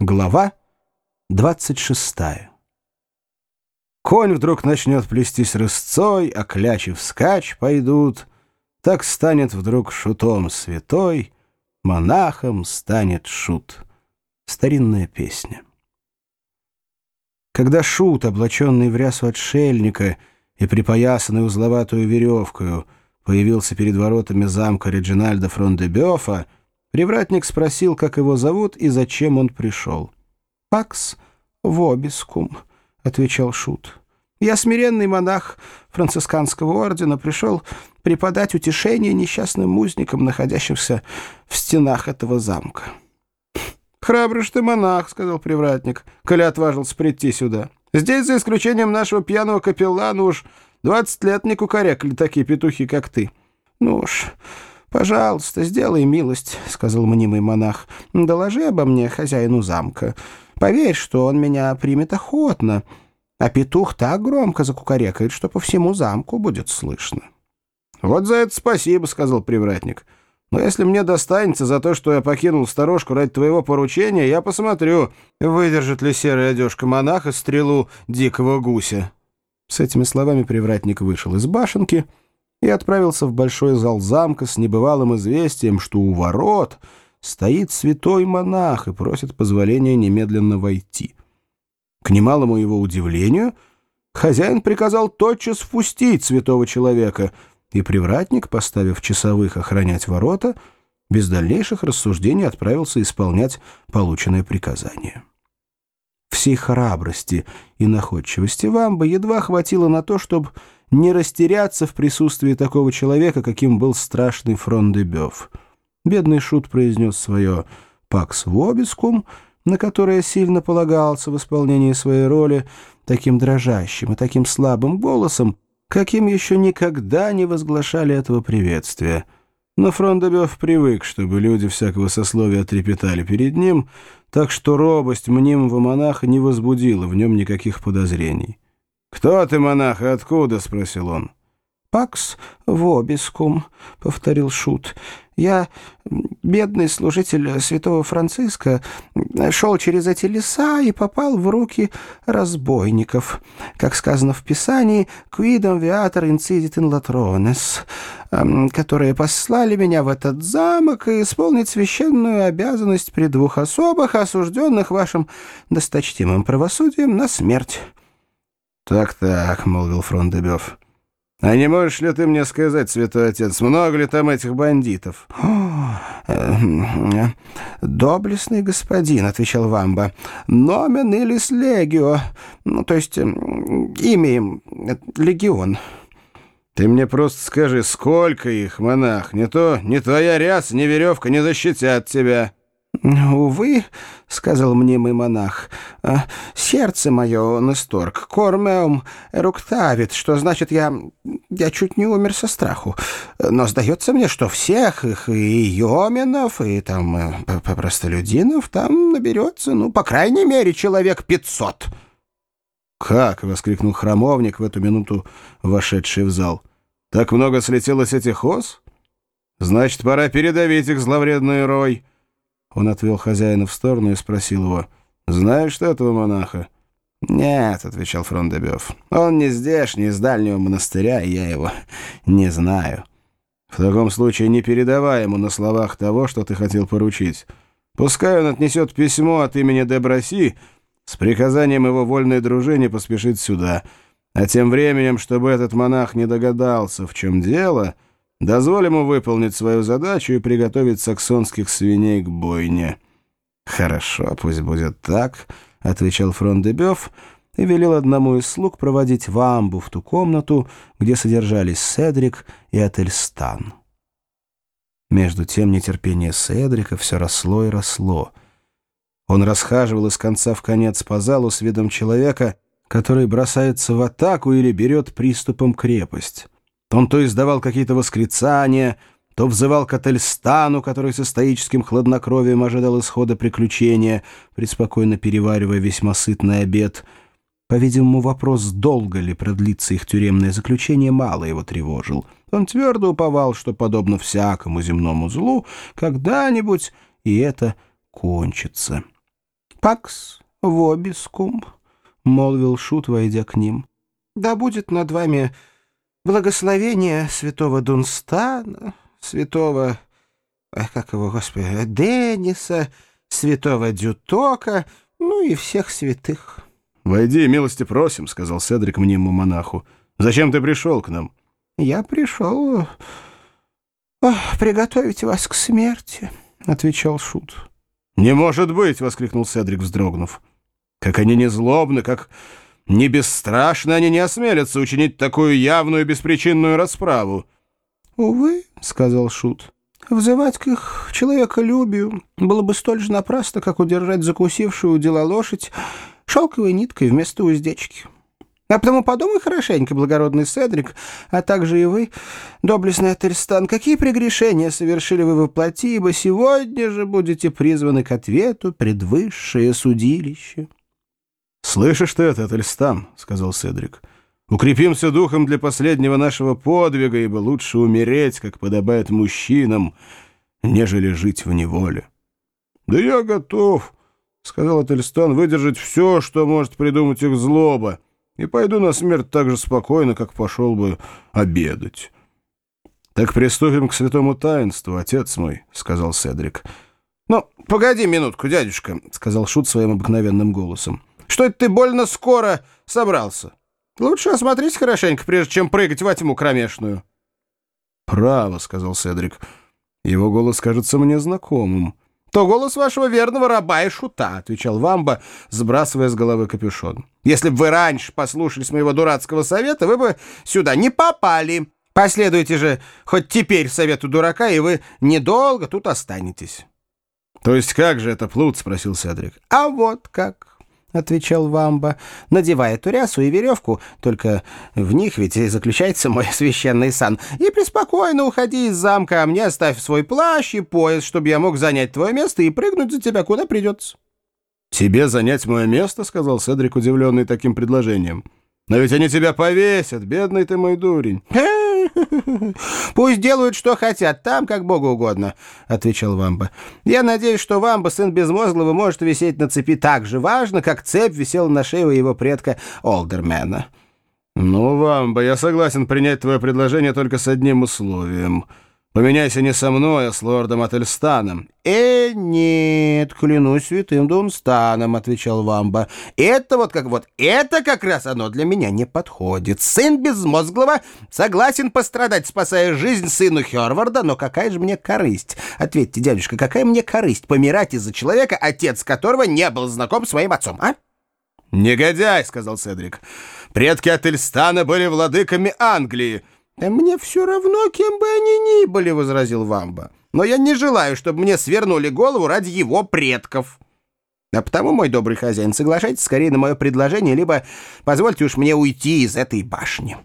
Глава 26 Конь вдруг начнет плестись рысцой, а клячи вскачь пойдут. Так станет вдруг шутом святой, монахом станет шут. Старинная песня. Когда шут, облаченный в рясу отшельника и припоясанный узловатую веревкою, появился перед воротами замка Реджинальда Фрондебёфа, Привратник спросил, как его зовут и зачем он пришел. «Пакс вобискум», — отвечал Шут. «Я смиренный монах францисканского ордена, пришел преподать утешение несчастным узникам, находящимся в стенах этого замка». «Храбрый ты монах», — сказал привратник, коли отважился прийти сюда. «Здесь, за исключением нашего пьяного капеллана, уж двадцать лет не кукарекали такие петухи, как ты». «Ну уж...» «Пожалуйста, сделай милость», — сказал мнимый монах. «Доложи обо мне хозяину замка. Поверь, что он меня примет охотно, а петух так громко закукарекает, что по всему замку будет слышно». «Вот за это спасибо», — сказал привратник. «Но если мне достанется за то, что я покинул сторожку ради твоего поручения, я посмотрю, выдержит ли серая одежка монаха стрелу дикого гуся». С этими словами привратник вышел из башенки — и отправился в большой зал замка с небывалым известием, что у ворот стоит святой монах и просит позволения немедленно войти. К немалому его удивлению, хозяин приказал тотчас впустить святого человека, и привратник, поставив часовых охранять ворота, без дальнейших рассуждений отправился исполнять полученное приказание. Всей храбрости и находчивости вам бы едва хватило на то, чтобы не растеряться в присутствии такого человека, каким был страшный Фрондебёв. Бедный Шут произнес свое «пакс вобискум», на которое сильно полагался в исполнении своей роли таким дрожащим и таким слабым голосом, каким еще никогда не возглашали этого приветствия. Но Фрондебёв привык, чтобы люди всякого сословия трепетали перед ним, так что робость мнимого монаха не возбудила в нем никаких подозрений. «Кто ты, монах, и откуда?» — спросил он. «Пакс вобискум», — повторил Шут. «Я, бедный служитель святого Франциска, шел через эти леса и попал в руки разбойников. Как сказано в Писании, «Quidam viator incidit in latrones», которые послали меня в этот замок и исполнить священную обязанность при двух особых, осужденных вашим досточтимым правосудием на смерть». «Так-так», — молвил Фрондебёв. «А не можешь ли ты мне сказать, святой отец, много ли там этих бандитов?» э, «Доблестный господин», — отвечал Вамба, — «номен или легио, ну, то есть имя им легион». «Ты мне просто скажи, сколько их, монах? Не то ни твоя ряса, ни веревка не защитят тебя». «Увы», — сказал мнимый монах, «э, — «сердце мое, Несторг, кормеум эруктавит, что значит я... я чуть не умер со страху. Но сдается мне, что всех их, и йоменов, и там э, простолюдинов там наберется, ну, по крайней мере, человек пятьсот». «Как?» — воскликнул храмовник в эту минуту, вошедший в зал. «Так много слетело с этих ос? Значит, пора передавить их зловредный рой». Он отвел хозяина в сторону и спросил его, «Знаешь этого монаха?» «Нет», — отвечал Фрондебёв, — «он не здешний, из дальнего монастыря, и я его не знаю». «В таком случае не передавай ему на словах того, что ты хотел поручить. Пускай он отнесет письмо от имени Деброси с приказанием его вольной дружине поспешить сюда, а тем временем, чтобы этот монах не догадался, в чем дело...» Дозволим ему выполнить свою задачу и приготовить саксонских свиней к бойне». «Хорошо, пусть будет так», — отвечал Фрондебёв и велел одному из слуг проводить Вамбу в ту комнату, где содержались Седрик и Ательстан. Между тем нетерпение Седрика все росло и росло. Он расхаживал из конца в конец по залу с видом человека, который бросается в атаку или берет приступом крепость. Он то издавал какие-то восклицания, то взывал к Ательстану, который со стоическим хладнокровием ожидал исхода приключения, преспокойно переваривая весьма сытный обед. По-видимому, вопрос, долго ли продлится их тюремное заключение, мало его тревожил. Он твердо уповал, что, подобно всякому земному злу, когда-нибудь и это кончится. «Пакс вобискум», — молвил Шут, войдя к ним. «Да будет над вами благословение святого Дунстана, святого, как его, господи, Денниса, святого Дютока, ну и всех святых». «Войди, милости просим», — сказал Седрик мнимому монаху. «Зачем ты пришел к нам?» «Я пришел Ох, приготовить вас к смерти», — отвечал Шут. «Не может быть!» — воскликнул Седрик, вздрогнув. «Как они не злобны, как не бесстрашны они не осмелятся учинить такую явную беспричинную расправу!» «Увы», — сказал Шут, — «взывать к их человеколюбию было бы столь же напрасно, как удержать закусившую дела лошадь шелковой ниткой вместо уздечки». А потому подумай хорошенько, благородный Седрик, а также и вы, доблестный Ательстан, какие прегрешения совершили вы воплоти, ибо сегодня же будете призваны к ответу пред высшее судилище». «Слышишь ты это, Ательстан?» — сказал Седрик. «Укрепимся духом для последнего нашего подвига, ибо лучше умереть, как подобает мужчинам, нежели жить в неволе». «Да я готов», — сказал Ательстан, — «выдержать все, что может придумать их злоба» и пойду на смерть так же спокойно, как пошел бы обедать». «Так приступим к святому таинству, отец мой», — сказал Седрик. «Ну, погоди минутку, дядюшка», — сказал Шут своим обыкновенным голосом. «Что это ты больно скоро собрался? Лучше осмотрись хорошенько, прежде чем прыгать во тьму кромешную». «Право», — сказал Седрик. «Его голос кажется мне знакомым». «То голос вашего верного раба и шута», — отвечал Вамба, сбрасывая с головы капюшон. «Если бы вы раньше послушались моего дурацкого совета, вы бы сюда не попали. Последуйте же хоть теперь совету дурака, и вы недолго тут останетесь». «То есть как же это плут?» — спросил Седрик. «А вот как». — отвечал Вамба, надевая турясу и веревку, только в них ведь и заключается мой священный сан, и преспокойно уходи из замка, а мне оставь свой плащ и пояс, чтобы я мог занять твое место и прыгнуть за тебя куда придется. — Тебе занять мое место? — сказал Седрик, удивленный таким предложением. — Но ведь они тебя повесят, бедный ты мой дурень. «Пусть делают, что хотят, там, как Богу угодно», — отвечал Вамба. «Я надеюсь, что Вамба, сын Безмозглого, может висеть на цепи так же важно, как цепь висела на шее у его предка Олдермена». «Ну, Вамба, я согласен принять твое предложение только с одним условием». Поменяйся не со мной, а с лордом Ательстаном». «Э, нет, клянусь святым Дунстаном», — отвечал Вамба. «Это вот как вот, это как раз оно для меня не подходит. Сын безмозглого согласен пострадать, спасая жизнь сыну Херварда, но какая же мне корысть? Ответьте, дядюшка, какая мне корысть помирать из-за человека, отец которого не был знаком с моим отцом, а?» «Негодяй», — сказал Седрик. «Предки Ательстана были владыками Англии». «Мне все равно, кем бы они ни были», — возразил Вамба. «Но я не желаю, чтобы мне свернули голову ради его предков». А потому, мой добрый хозяин, соглашайтесь скорее на мое предложение, либо позвольте уж мне уйти из этой башни».